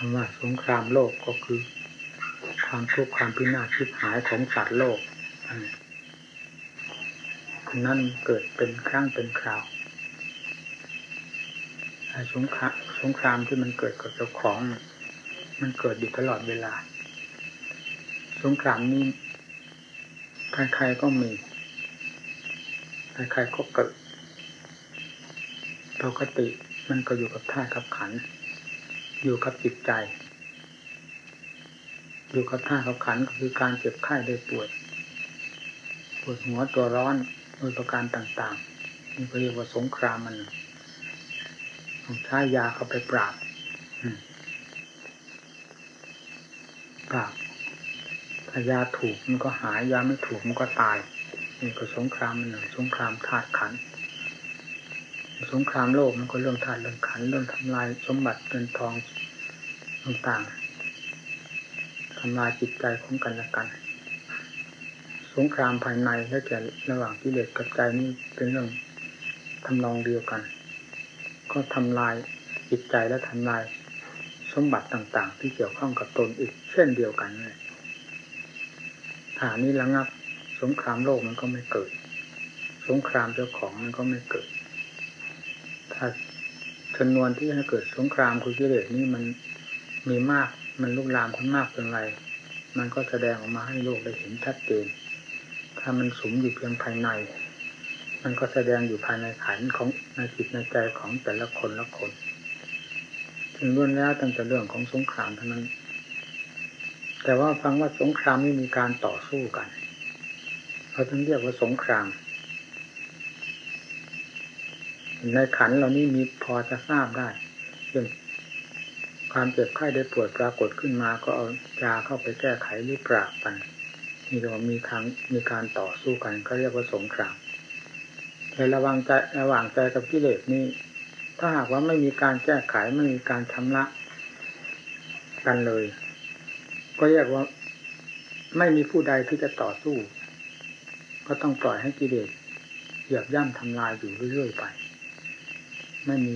คำว่าสงครามโลกก็คือ ความทุกข์ความพินาศชิบหายของสัตว์โลกนั่นเกิดเป็นครั้งเป็นคราวสงครามสงครามที่มันเกิดกับเจ้าของ มันเกิดอยู่ตลอดเวลา สงครามนี้ใครๆก็มีใครๆก็เกิดปกติมันก็อยู่กับท่ากับขัน อยู่กับจิตใจ อยู่กับท่ากับขันก็คือการเจ็บไข้ได้ป่วยปวดหัวตัวร้อนโดยประการต่างๆนี่ก็เรียกว่าสงครามมันต้องใช้ยาเข้าไปปราบปราบถ้ายาถูกมันก็หายยาไม่ถูกมันก็ตายนี่ก็สงครามมันหนึ่งสงครามธาตุขัน สงครามโลกมันก็เรื่องธาตุเรื่องขันเรื่องทำลายสมบัติเงินทองต่างๆทำลายจิตใจของกันและกัน สงครามภายในและแก่ระหว่างกิเลสกับใจนี่เป็นเรื่องทำนองเดียวกัน ก็ทำลายจิตใจและทำลายสมบัติต่างๆ ที่เกี่ยวข้องกับตนอีกเช่นเดียวกันเลยฐานนี้ระงับ สงครามโลกมันก็ไม่เกิด สงครามเจ้าของมันก็ไม่เกิด ถ้าจำนวนที่ให้เกิดสงครามคือกิเลสนี่มันมีมากมันลุกลามขึ้นมากเป็นไร มันก็แสดงออกมาให้โลกได้เห็นชัดเจน ถ้ามันสมอยู่เพียงภายใน มันก็แสดงอยู่ภายในขันของในจิตในใจของแต่ละคนละคน ถึงล้วนแล้วตั้งแต่เรื่องของสงครามเท่านั้น แต่ว่าฟังว่าสงครามไม่มีการต่อสู้กัน เขาต้องเรียกว่าสงคราม ในขันเรานี่มีพอจะทราบได้เช่นความเจ็บไข้ได้ปวดปรากฏขึ้นมาก็เอายาเข้าไปแก้ไขหรือปราบกันนี่เรามีครั้งมีการต่อสู้กันก็เรียกว่าสงครามในระหว่างใจระหว่างใจกับกิเลสนี่ถ้าหากว่าไม่มีการแก้ไขไม่มีการชำระกันเลย ก็เรียกว่าไม่มีผู้ใดที่จะต่อสู้ ก็ต้องปล่อยให้กิเลสเหยียบย่ำทำลายอยู่เรื่อยๆไป ไม่มี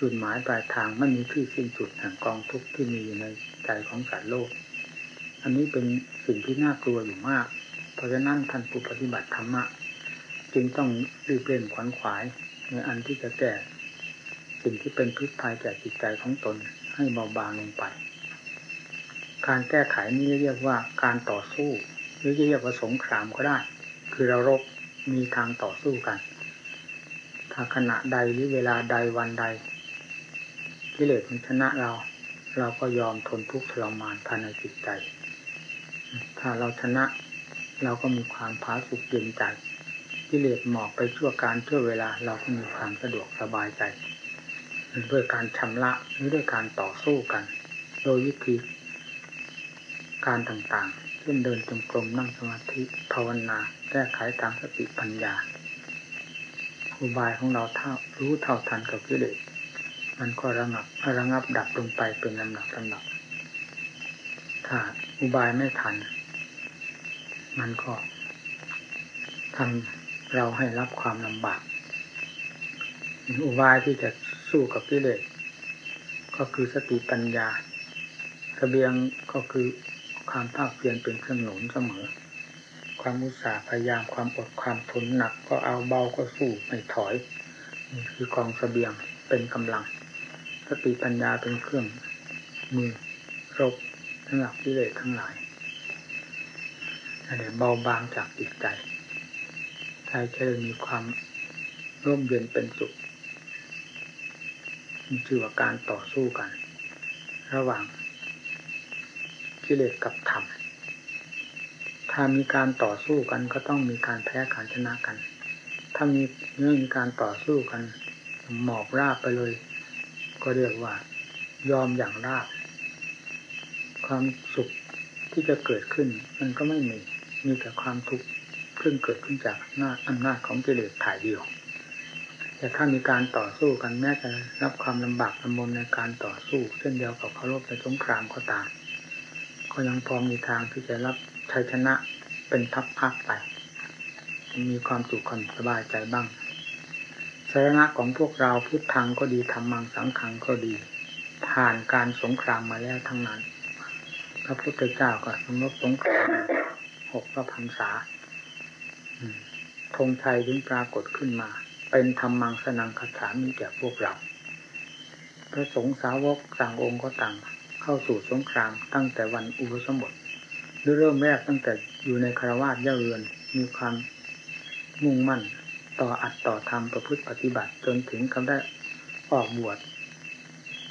จุดหมายปลายทางไม่มีที่สิ้นสุดแห่งกองทุกข์ที่มีอยู่ในใจของสัตว์โลก อันนี้เป็นสิ่งที่น่ากลัวอยู่มาก เพราะฉะนั้นท่านผู้ปฏิบัติธรรมะจึงต้องรีบเร่งขวนขวายในอันที่จะแก้สิ่งที่เป็นพิษภัยแก่จิตใจของตนให้เบาบางลงไป การแก้ไขนี้เรียกว่าการต่อสู้ หรือเรียกว่าสงครามก็ได้ คือเรารบมีทางต่อสู้กัน ขณะใดหรือเวลาใดวันใดกิเลสมันชนะเรา เราก็ยอมทนทุกข์ทรมานภายในจิตใจ ถ้าเราชนะเราก็มีความผาสุกเย็นใจกิเลสหมอกไปชั่วการชั่วเวลาเราก็มีความสะดวกสบายใจด้วยการชำระหรือด้วยการต่อสู้กัน โดยวิธีการต่างๆ เช่นเดินจงกรมนั่งสมาธิภาวนา แก้ไขทางสติปัญญา อุบายของเราเท่ารู้เท่าทันกับกิเลสมันก็ระงับระงับดับลงไปเป็นลำดับลำดับถ้าอุบายไม่ทัน มันก็ทำเราให้รับความลำบากอุบายที่จะสู้กับกิเลสก็คือสติปัญญาสเบียงก็คือความภาคเพียรเป็นเครื่องหนุนเสมอ ความอุตสาห์พยายามความอดความทนหนัก ก็เอาเบาก็สู้ไม่ถอยนี่คือกองสเสบียงเป็นกำลังสติปัญญาเป็นเครื่องมือรบทั้งหลักที่เลสทั้งหลายอะไรเบาบางจากจิตใจใจจะมีความร่มเย็นเป็นสุขมีชื่อว่าการต่อสู้กัน ระหว่างกิเลสกับธรรม ถ้ามีการต่อสู้กันก็ต้องมีการแพ้การชนะกัน ถ้ามีเมื่อมีการต่อสู้กัน หมอบราบไปเลย ก็เรียกว่า ยอมอย่างราบ ความสุขที่จะเกิดขึ้น มันก็ไม่มี มีแต่ความทุกข์ซึ่งเกิดขึ้นจากหน้าอำนาจของกิเลสถ่ายเดียว แต่ถ้ามีการต่อสู้กันแม้จะรับความลำบากลำบนในการต่อสู้ เช่นเดียวกับเคารพในสงครามก็ตาม ก็ยังพอมีทางที่จะรับ ชัยชนะเป็นทัพพักไป มีความสุขความสบายใจบ้างสาระของพวกเราพุทธังก็ดีธรรมังสังขังก็ดี ผ่านการสงครามมาแล้วทั้งนั้น พระพุทธเจ้าก็สมรบสงครามหกพระพรรษาธงชัยถึงปรากฏขึ้นมา เป็นธรรมังสนังคาถามีแก่พวกเรา พระสงฆ์สาวกต่างองค์ก็ต่างเข้าสู่สงครามตั้งแต่วันอุปสมบท เริ่มแรกตั้งแต่อยู่ในคารวาสเย่าเรือนมีความมุ่งมั่น ต่ออัดต่อทำประพฤติปฏิบัติจนถึงคำได้ออกบวช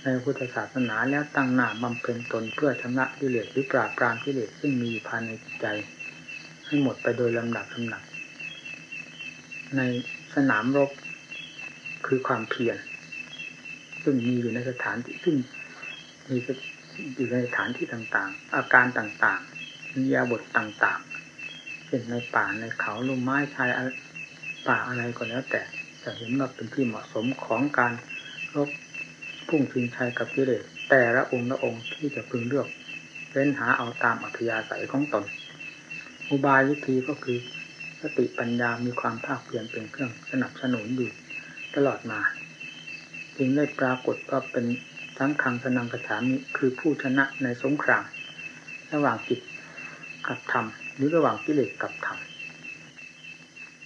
ในพุทธศาสนาแล้วตั้งหน้าบำเพ็ญตนเพื่อชำระกิเลสหรือปราบปรามกิเลสซึ่งมีภายในจิตใจ ให้หมดไปโดยลำดับลำดับในสนามรบคือความเพียรซึ่งมีอยู่ในสถานที่ซึ่งมีอยู่ในสถานที่ต่างๆ อาการต่างๆ มียาบทต่างๆเช่นในป่าในเขาลุ่มไม้ชายป่าอะไรก็แล้ว แต่จะเห็นว่าเป็นที่เหมาะสมของการรบพุ่งชิงชัยกับกิเลสแต่ละองค์ละองค์ที่จะพึงเลือกเล่นหาเอาตามอัธยาศัยของตน อุบายวิธีก็คือสติปัญญามีความภาคเพียรเป็นเครื่องสนับสนุนอยู่ตลอดมา จึงได้ปรากฏก็เป็นทั้งคังสนังกระฉามิคือผู้ชนะในสงคราม ระหว่างจิต กับธรรมหรือระหว่างกิเลสกับธรรม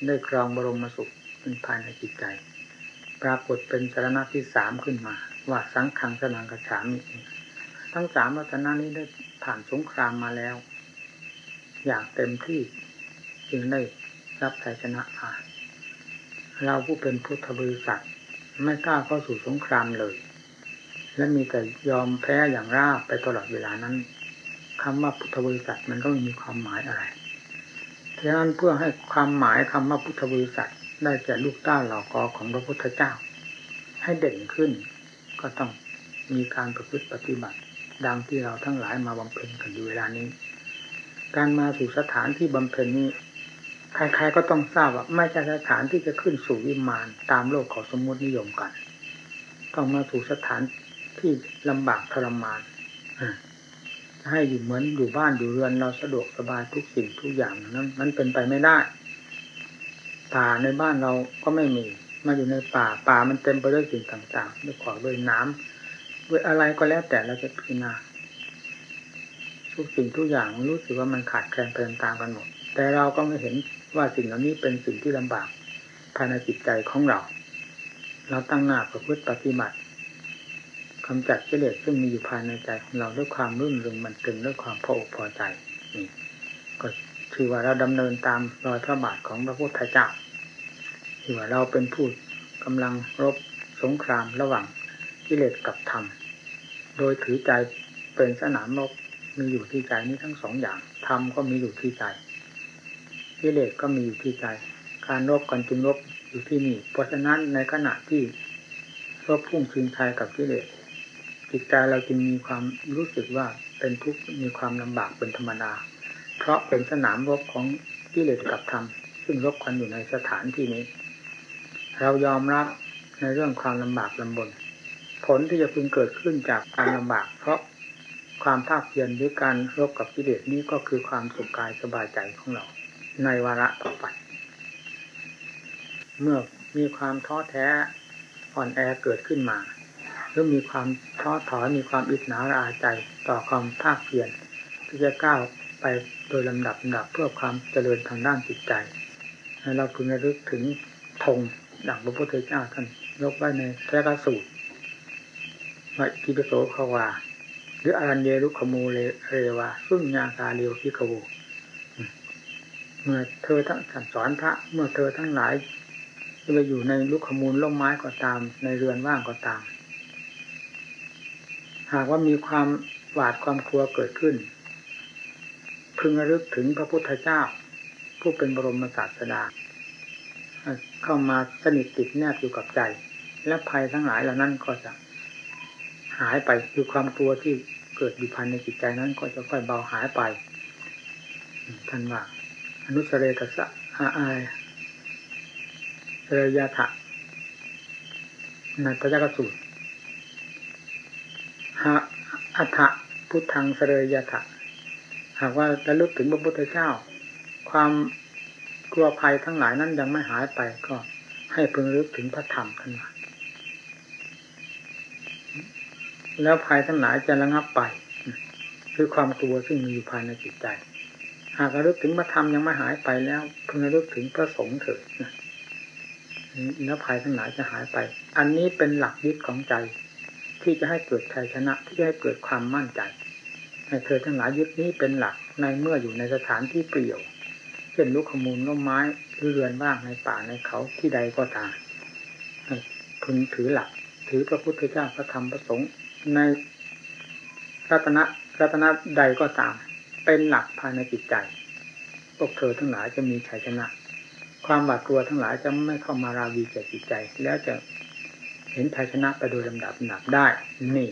ได้ครองบรมสุขเป็นภายในจิตใจ ปรากฏเป็นสารณะที่สามขึ้นมา ว่าสังขังสนังกระฉามทั้งสามรัตนานี้ได้ผ่านสงครามมาแล้ว อย่างเต็มที่จึงได้รับชัยชนะมาเราผู้เป็นพุทธบริษัทไม่กล้าเข้าสู่สงครามเลย และมีแต่ยอมแพ้อย่างราบไปตลอดเวลานั้น คำว่าพุทธบริษัทมันก็ไม่มีความหมายอะไรฉะนั้นเพื่อให้ความหมายคำว่าพุทธบริษัทได้แก่ลูกต้าเหล่ากอของพระพุทธเจ้า ให้เด่นขึ้น ก็ต้องมีการประพฤติปฏิบัติ ดังที่เราทั้งหลายมาบำเพ็ญกันอยู่เวลานี้ การมาสู่สถานที่บำเพ็ญนี้ใครๆก็ต้องทราบว่าไม่ใช่สถานที่จะขึ้นสู่วิมานตามโลกของสมมตินิยมกัน ต้องมาสู่สถานที่ลำบากทรมาน ให้อยู่เหมือนอยู่บ้านอยู่เรือนเราสะดวกสบายทุกสิ่งทุกอย่างนั้นมันเป็นไปไม่ได้ป่าในบ้านเราก็ไม่มี มาอยู่ในป่าป่ามันเต็มไปด้วยสิ่งต่างๆด้วยขอด้วยน้ำด้วยอะไรก็แล้วแต่เราจะพิจารณาทุกสิ่งทุกอย่างรู้สึกว่ามันขาดแคลนเป็นตามกันหมด แต่เราก็ไม่เห็นว่าสิ่งเหล่านี้เป็นสิ่งที่ลำบากภายในจิตใจของเรา เราตั้งหน้าประพฤติปฏิบัติ กำจัดกิเลสซึ่งมีอยู่ภายในใจของเราด้วยความรื่นเริงมันตึงด้วยความพออกพอใจนี่ก็คือว่าเราดำเนินตามรอยพระบาทของพระพุทธเจ้าคือว่าเราเป็นผู้กำลังรบสงครามระหว่างกิเลสกับธรรม โดยถือใจเป็นสนามรบมีอยู่ที่ใจนี้ทั้งสองอย่างธรรมก็มีอยู่ที่ใจกิเลสก็มีอยู่ที่ใจ การรบกันจึงรบอยู่ที่นี่ เพราะฉะนั้นในขณะที่รบพุ่งชิงชัยกับกิเลส จิตใจเราจึงมีความรู้สึกว่าเป็นทุกข์มีความลำบากเป็นธรรมดา เพราะเป็นสนามรบของกิเลสกับธรรม ซึ่งรบกันอยู่ในสถานที่นี้ เรายอมรับในเรื่องความลำบากลำบน ผลที่จะพึงเกิดขึ้นจากการลำบาก เพราะความภาคเพียรหรือการรบกับกิเลสนี้ก็คือความสุขกายสบายใจของเรา ในวาระต่อไป เมื่อมีความท้อแท้อ่อนแอเกิดขึ้นมา หรือมีความท้อถอยมีความอิจฉาระอาใจต่อความภาคเพียรที่จะก้าวไปโดยลำดับลำดับเพื่อความเจริญทางด้านจิตใจให้เราพึงระลึกถึงธงดังพระพุทธเจ้าท่านยกไว้ในแท้กสูตรว่าทิปโสขวา หรืออรัญเยรุขโมเลเรวาสุญญาคาเรียวพิกโวเมื่อเธอทั้งสันสอนพระ เมื่อเธอทั้งหลายจะไปอยู่ในลูกขมูลล่มไม้ก็ตาม ในเรือนว่างก็ตาม หากว่ามีความหวาดความกลัวเกิดขึ้น พึงระลึกถึงพระพุทธเจ้า ผู้เป็นบรมศาสดา เข้ามาสนิทติดแนบอยู่กับใจ และภัยทั้งหลายเหล่านั้นก็จะหายไปคือความกลัวที่เกิดอยู่ภายในจิตใจนั้น ก็จะค่อยเบาหายไปท่านว่าอนุสเรกสะอาอายเรยาถะในพระเจ้ากสูตร หาอัฏฐพุทธังเสรยาถะหากว่าระลึกถึงพระพุทธเจ้า ความกลัวภัยทั้งหลายนั้นยังไม่หายไปก็ให้พึงรึกถึงพระธรรมขึ้นมาแล้วภัยทั้งหลายจะระงับไป คือความกลัวซึ่งมีอยู่ภายในจิตใจ หากระลึกถึงพระธรรมยังไม่หายไปแล้วเพิ่งระลึกถึงพระสงฆ์เถิดแล้วภัยทั้งหลายจะหายไป อันนี้เป็นหลักยึดของใจ ที่จะให้เกิดชัยชนะที่จะให้เกิดความมั่นใจให้เธอทั้งหลายยึดนี้เป็นหลักในเมื่ออยู่ในสถานที่เปลี่ยว เช่นลูกขมูลล้มไม้หรือเรือนบ้างในป่าในเขาที่ใดก็ตามพึงถือหลัก ถือพระพุทธเจ้าพระธรรมพระสงฆ์ในรัตนะรัตนะใดก็ตาม เป็นหลักภายในจิตใจพวกเธอทั้งหลายจะมีชัยชนะ ความหวาดกลัวทั้งหลายจะไม่เข้ามาราวีแก่จิตใจ แล้วจะ เห็นชัยชนะไปโดยลำดับหนับได้ นี่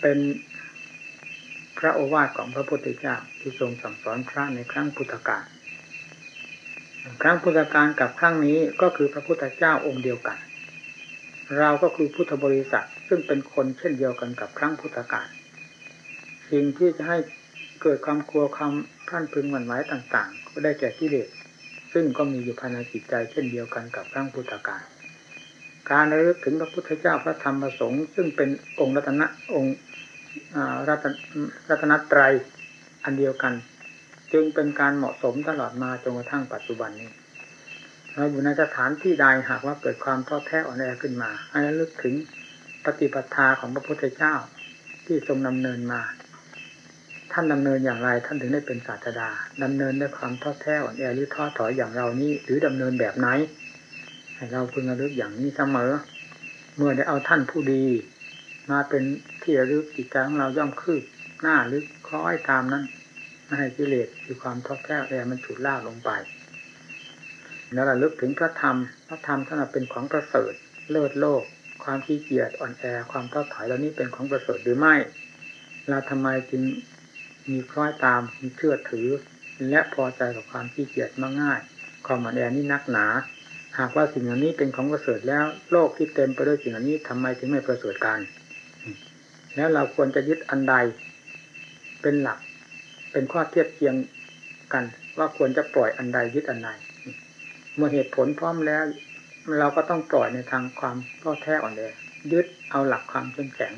เป็นพระโอวาทของพระพุทธเจ้าที่ทรงสั่งสอนพระในครั้งพุทธกาลครั้งพุทธกาลกับครั้งนี้ก็คือพระพุทธเจ้าองค์เดียวกัน เราก็คือพุทธบริษัทซึ่งเป็นคนเช่นเดียวกันกับครั้งพุทธกาลสิ่งที่จะให้เกิดความกลัวความท่านพึงหวั่นไหวต่าง ๆ ก็ได้แก่กิเลสซึ่งก็มีอยู่ภายในจิตใจเช่นเดียวกันกับครั้งพุทธกาล การระลึกถึงพระพุทธเจ้าพระธรรมพระสงฆ์ซึ่งเป็นองค์รัตนะองค์รัตรัตนตรัยอันเดียวกัน จึงเป็นการเหมาะสมตลอดมาจนกระทั่งปัจจุบันนี้เราอยู่ในสถานที่ใดหากว่าเกิดความท้อแท้อ่อนแอขึ้นมาให้ระลึกถึงปฏิปทาของพระพุทธเจ้าที่ทรงดำเนินมา ท่านดำเนินอย่างไรท่านถึงได้เป็นศาสดาดำเนินด้วยความท้อแท้อ่อนแอหรือท้อถอยอย่างเรานี้หรือดำเนินแบบไหน เราพึงระลึกอย่างนี้เสมอ เมื่อได้เอาท่านผู้ดี มาเป็นที่ระลึกจิตใจของเราย่อมคืบหน้าลึกคล้อยตามนั้นไม่ให้กิเลสคือความท้อแท้แอมันฉุดล่าลงไป แล้วระลึกถึงพระธรรม พระธรรมท่านเป็นของประเสริฐเลิศโลก ความขี้เกียจอ่อนแอความท้อถอยเหล่านี้เป็นของประเสริฐหรือไม่ เราทำไมจึงมีคล้อยตามมีเชื่อถือ และพอใจกับความขี้เกียจมาง่ายความอ่อนแอนี่นักหนา หากว่าสิ่งเหล่านี้เป็นของประเสริฐแล้ว โลกที่เต็มไปด้วยสิ่งเหล่านี้ทำไมจึงไม่ประเสริฐกันแล้วเราควรจะยึดอันใดเป็นหลัก เป็นข้อเทียบเคียงกัน ว่าควรจะปล่อยอันใดยึดอันใดเมื่อเหตุผลพร้อมแล้ว เราก็ต้องปล่อยในทางความท้อแท้อ่อนแอยึดเอาหลักความเข้มแข็ง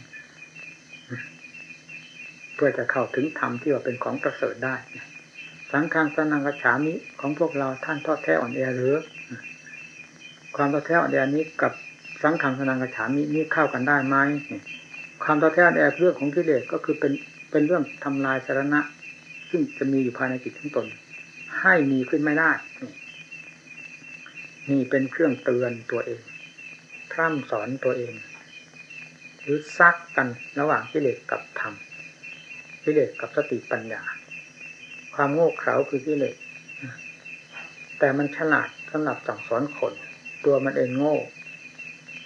เพื่อจะเข้าถึงธรรมที่ว่าเป็นของประเสริฐได้ สังฆังสนังกระฉามิของพวกเราท่านท้อแท้อ่อนแอหรือ ความท้อแท้อ่อนแอนี้กับสังฆังสนังกระฉามินี่เข้ากันได้ไหมความท้อแท้แอเรื่องของกิเลสก็คือเป็นเป็นเรื่องทำลายสาระซึ่งจะมีอยู่ภายในจิตทั้งตน ให้มีขึ้นไม่ได้นี่เป็นเครื่องเตือนตัวเองพร่ำสอนตัวเอง หรือซักกันระหว่างกิเลสกับธรรมกิเลสกับสติปัญญา ความโง่เขลาคือกิเลสแต่มันฉลาดสำหรับสั่งสอนคน ตัวมันเองโง่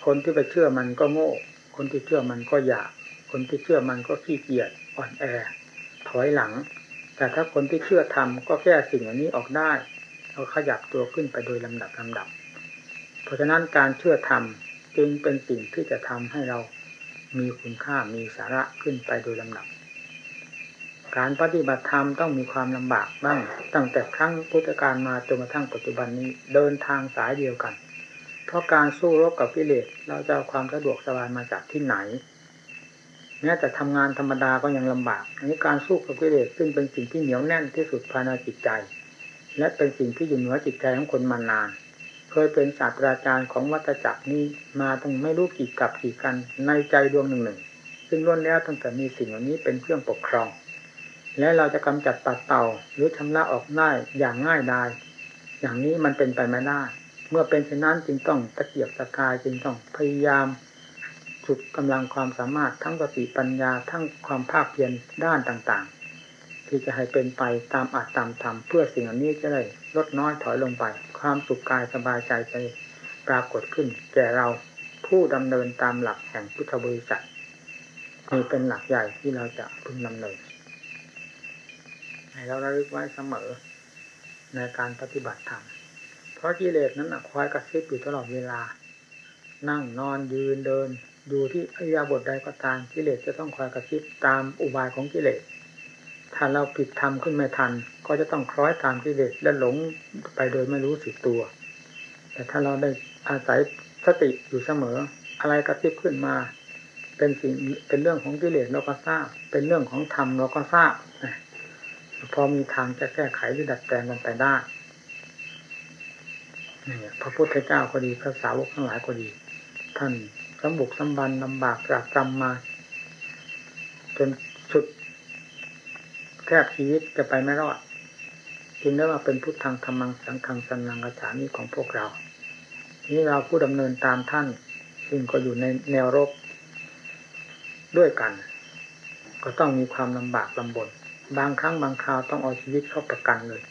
คนที่ไปเชื่อมันก็โง่ คนที่เชื่อมันก็อยาก คนที่เชื่อมันก็ขี้เกียจอ่อนแอ ถอยหลัง แต่ถ้าคนที่เชื่อทำก็แก้สิ่งอันนี้ออกได้เราขยับตัวขึ้นไปโดยลำดับลำดับ เพราะฉะนั้นการเชื่อทำจึงเป็นสิ่งที่จะทำให้เรามีคุณค่ามีสาระขึ้นไปโดยลำดับ การปฏิบัติธรรมต้องมีความลำบากบ้าง ตั้งแต่ครั้งพุทธกาลมาจนกระทั่งปัจจุบันนี้เดินทางสายเดียวกัน เพราะการสู้รบกับกิเลสเราจะเอาความสะดวกสบายมาจากที่ไหนแม้แต่ทำงานธรรมดาก็ยังลำบากอันนี้การสู้กับกิเลสซึ่งเป็นสิ่งที่เหนียวแน่นที่สุดภายในจิตใจ และเป็นสิ่งที่อยู่เหนือจิตใจของคนมานาน เคยเป็นศาสตราจารย์ของวัตจักรนี้มาตั้งไม่รู้กี่กับกี่กันในใจดวงหนึ่งหนึ่งซึ่งล้วนแล้วตั้งแต่มีสิ่งเหล่านี้เป็นเครื่องปกครอง และเราจะกำจัดปัดเต่าหรือชำระออกง่ายอย่างง่ายดายอย่างนี้มันเป็นไปไม่ได้ เมื่อเป็นเช่นนั้นจึงต้องตะเกียบตะกายจึงต้องพยายามสุดกำลังความสามารถทั้งสติปัญญาทั้งความภาคเพียรด้านต่างๆ ที่จะให้เป็นไปตามอัตตามธรรมเพื่อสิ่งอันนี้จะได้ลดน้อยถอยลงไป ความสุขกายสบายใจจะปรากฏขึ้น แก่เราผู้ดำเนินตามหลักแห่งพุทธบริษัทนี่เป็นหลักใหญ่ที่เราจะพึงดำเนินให้เราระลึกไว้เสมอในการปฏิบัติธรรม ราะกิเลสนั้นคอยกระซิบอยู่ตลอดเวลา นั่งนอนยืนเดิน ดูที่อริยบทใดก็ตามกิเลสจะต้องคอยกระซิบตามอุบายของกิเลสถ้าเราผิดทำขึ้นไม่ทัน ก็จะต้องคล้อยตามกิเลสและหลงไปโดยไม่รู้สึกตัว แต่ถ้าเราได้อาศัยสติอยู่เสมอ อะไรกระซิบขึ้นมา เป็นสิ่งเป็นเรื่องของกิเลสเราก็ทราบ เป็นเรื่องของธรรมเราก็ทราบพอมีทางจะแก้ไขหรือดัดแปลงกันไปได้ นี่พระพุทธเจ้าก็ดีพระสาวกทั้งหลายก็ดี ท่านสมบุกสมบันลำบากจากจำมา จนสุดแทบชีวิตจะไปไม่รอดจึงได้ว่าเป็นพุทธังธรรมังสังฆังสันนังกระฉานี้ของพวกเรา นี้เราผู้ดำเนินตามท่าน ซึ่งก็อยู่ในแนวรบด้วยกัน ก็ต้องมีความลำบากลำบน บางครั้งบางคราวต้องเอาชีวิตเข้าประกันเลย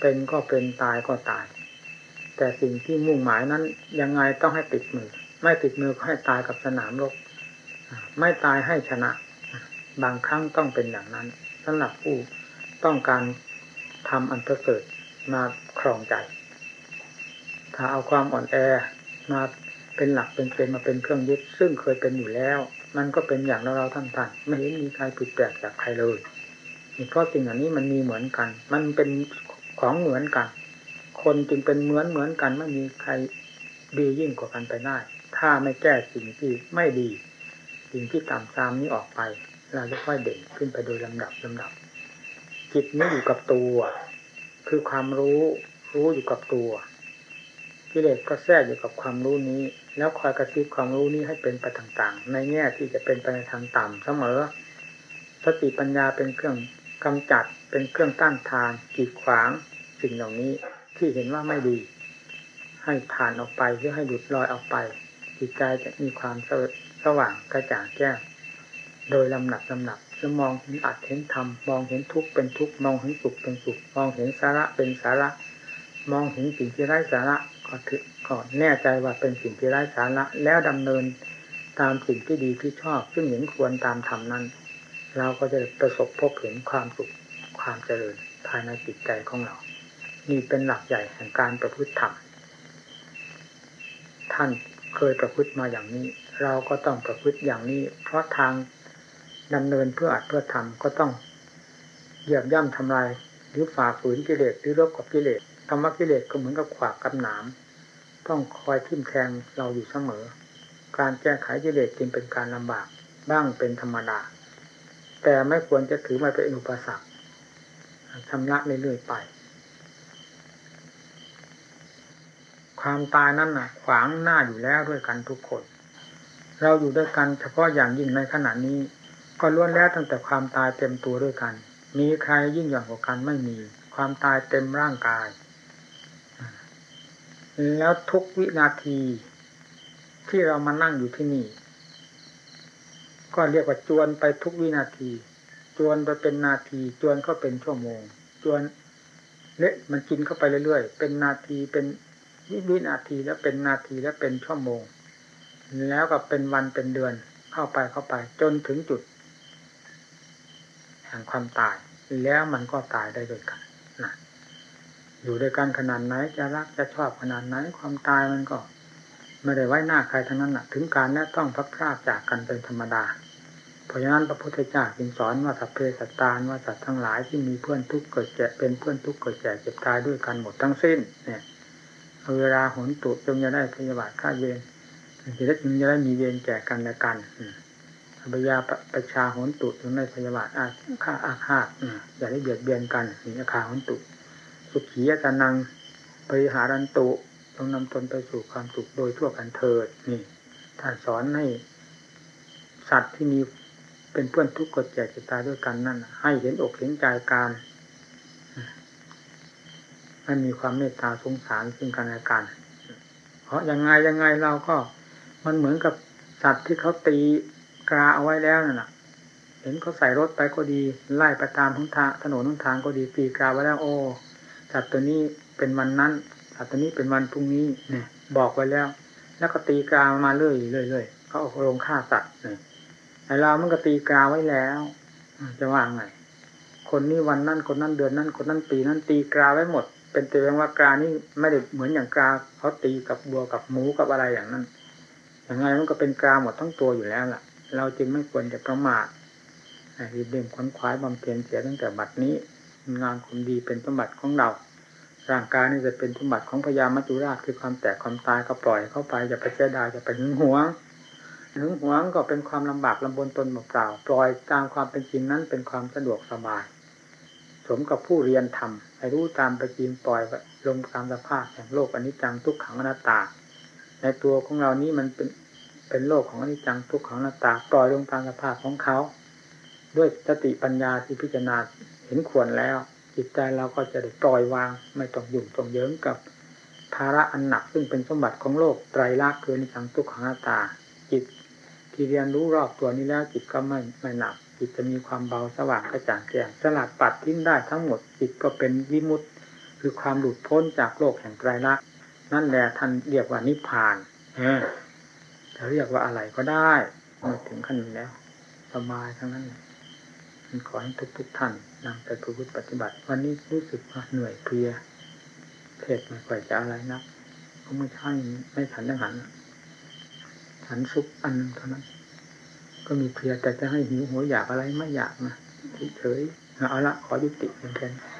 เป็นก็เป็นตายก็ตาย แต่สิ่งที่มุ่งหมายนั้น ยังไงต้องให้ติดมือ ไม่ติดมือก็ให้ตายกับสนามรบไม่ตายให้ชนะ บางครั้งต้องเป็นอย่างนั้นสำหรับผู้ต้องการทำอันประเสริฐมาครองใจ ถ้าเอาความอ่อนแอมาเป็นหลักเป็นเกณฑ์มาเป็นเครื่องยึด ซึ่งเคยเป็นอยู่แล้ว มันก็เป็นอย่างเราเราท่านๆไม่เห็นมีใครผิดแปลกจากใครเลยเพราะสิ่งอันนี้มันมีเหมือนกัน มันเป็นของเหมือนกัน คนจึงเป็นเหมือนเหมือนกันไม่มีใครดียิ่งกว่ากันไปได้ ถ้าไม่แก้สิ่งที่ไม่ดี สิ่งที่ต่ำซามนี้ออกไป เราจะค่อยเด่นขึ้นไปโดยลำดับลำดับ จิตนี้อยู่กับตัว คือความรู้รู้อยู่กับตัวกิเลสก็แทรกอยู่กับความรู้นี้ แล้วคอยกระซิบความรู้นี้ให้เป็นไปต่างๆ ในแง่ที่จะเป็นไปในทางต่ำเสมอ สติปัญญาเป็นเครื่องกำจัดเป็นเครื่องต้านทานกีดขวางสิ่งเหล่านี้ ที่เห็นว่าไม่ดี ให้ผ่านออกไปหรือให้หลุดลอยออกไป จิตใจจะมีความสว่างกระจ่างแจ้งโดยลำหนักลำหนักจะมองเห็นอัดเห็นธรรมมองเห็นทุกข์เป็นทุกข์มองเห็นสุขเป็นสุขมองเห็นสาระเป็นสาระ มองเห็นสิ่งที่ไร้สาระก็ถือก่อนแน่ใจว่าเป็นสิ่งที่ไร้สาระ แล้วดำเนินตามสิ่งที่ดีที่ชอบ ซึ่งเห็นควรตามธรรมนั้น เราก็จะประสบพบเห็นความสุขความเจริญภายในจิตใจของเรา นี่เป็นหลักใหญ่แห่งการประพฤติธรรม ท่านเคยประพฤติมาอย่างนี้ เราก็ต้องประพฤติอย่างนี้ เพราะทางดำเนินเพื่ออัดเพื่อทำก็ต้องเหยียบย่ำทำลายหรือฝ่าฝืนกิเลสหรือรบกับกิเลสธรรมะกิเลสก็เหมือนกับขวากกับหนาม ต้องคอยทิ่มแทงเราอยู่เสมอ การแก้ไขกิเลสจึงเป็นการลำบากบ้างเป็นธรรมดา แต่ไม่ควรจะถือมาเป็นอุปสรรคชำระเรื่อยๆไป ความตายนั่นน่ะ ขวางหน้าอยู่แล้วด้วยกันทุกคน เราอยู่ด้วยกันเฉพาะอย่างยิ่งในขณะนี้ ก็ล้วนแล้วตั้งแต่ความตายเต็มตัวด้วยกัน มีใครยิ่งหย่อนกว่ากันไม่มี ความตายเต็มร่างกาย แล้วทุกวินาทีที่เรามานั่งอยู่ที่นี่ ก็เรียกว่าจวนไปทุกวินาที จวนไปเป็นนาที จวนก็เป็นชั่วโมง จวนเละมันกินเข้าไปเรื่อยๆ เป็นนาทีเป็น วินาทีแล้วเป็นนาทีแล้วเป็นชั่วโมง แล้วก็เป็นวันเป็นเดือนเข้าไปเข้าไป จนถึงจุดแห่งความตาย แล้วมันก็ตายได้ด้วยกันนะอยู่ด้วยกันขนาดไหนจะรักจะชอบขนาดไหนความตายมันก็ ไม่ได้ไว้หน้าใครทั้งนั้นนะถึงการนี้ต้องพักพลาดจากกันเป็นธรรมดาเพราะฉะนั้นพระพุทธเจ้าจึงสอนว่าสัพเพสัตตานว่าสัตว์ทั้งหลายที่มีเพื่อนทุกข์เกิดแก่เป็นเพื่อนทุกข์เกิดแก่เจ็บตายด้วยกันหมดทั้งสิ้นเนี่ย เวลาหนตุจงจะได้พยาบาทฆ่าเวรจะได้จึงจะได้มีเวรแก่กันและกันพยาประชาหนตุถึงในพยาบาทอาฆาอาฆาตอย่าได้เบียดเบียนกันนี่อาคาหนตุ สุขียตานังปริหารันตุต้องนำตนไปสู่ความสุขโดยทั่วกันเถิดนี่ท่านสอนให้ สัตว์ที่มีเป็นเพื่อนทุกข์กดแจกจะตายด้วยกันนั่นให้เห็นอกเห็นใจการ ให้มีความเมตตาสงสารซึ่งกันและกัน เพราะยังไงยังไงเราก็มันเหมือนกับสัตว์ที่เขาตีกราเอาไว้แล้วนั่นแหะเห็นเขาใส่รถไปก็ดี ไล่ไปตามทางถนนทุนทางก็ดีตีกราไว้แล้วโอ้สัตว์ตัวนี้เป็นวันนั้นสัตว์ตัวนี้เป็นวันพรุ่งนี้เนี่ย บอกไว้แล้ว แล้วก็ตีกรามาเรื่อยเรื่อยๆเขาเอาลงฆ่าสัตว์เนี่ยไอเรามันก็ตีกราไว้แล้วจะว่างไงคนนี้วันนั้นคนนั้นเดือนนั้นคนนั้นปีนั้นตีกราไว้หมด เป็นตัวเองว่ากรานี่ไม่ได้เหมือนอย่างกราเขาตีกับบัวกับหมูกับอะไรอย่างนั้นอย่างไงมันก็เป็นกราหมดทั้งตัวอยู่แล้วล่ะ เราจึงไม่ควรจะประมาทรีบเร่งขวนขวายบำเพ็ญเสียตั้งแต่บัดนี้งานความดีเป็นสมบัติของเรา ร่างกายนี่จะเป็นสมบัติของพญามัจจุราชคือความแตกความตายก็ปล่อยเข้าไปอย่าไปเสียดายอย่าไปหึงหวงหึงหวงก็เป็นความลำบากลำบนตนเปล่าปล่อยตามความเป็นจริงนั้นเป็นความสะดวกสบาย สมกับผู้เรียนธรรมให้รู้ตามไปจริงปล่อยลงตามสภาพแห่งโลกอนิจจังทุกขังอนัตตา ในตัวของเรานี้มันเป็นเป็นโลกของอนิจจังทุกขังอนัตตาปล่อยลงตามสภาพของเขา ด้วยสติปัญญาที่พิจารณาเห็นควรแล้ว จิตใจเราก็จะได้ปล่อยวางไม่ต้องยุ่งต้องเยิ้งกับภาระอันหนักซึ่งเป็นสมบัติของโลกไตรลักษณ์คืออนิจจังทุกขังอนัตตา ที่เรียนรู้รอบตัวนี้แล้วจิตก็ไม่ไม่หนักจิตจะมีความเบาสว่างกระจ่างแจ้งสลัดปัดทิ้งได้ทั้งหมดจิตก็เป็นวิมุตติ คือความหลุดพ้นจากโลกแห่งไตรลักษณ์นั่นแหละท่านเรียกว่านิพพานเออจะเรียกว่าอะไรก็ได้มื่อถึงขั้นนี้แล้วสบายทั้งนั้นขอให้ทุกทุกท่านนำไปประพฤติปฏิบัติ วันนี้รู้สึกว่าเหนื่อยเพลียเพศไม่ค่อยจะอะไรนะเพราะเมื่อเช้าไม่ฉันยังหัน ฉันซุปอันนึงเท่านั้น ก็มีเพียแต่จะให้หิวหัวอยากอะไรไม่อยากนะเฉยเอาละขอยุติเพียงแค่นี้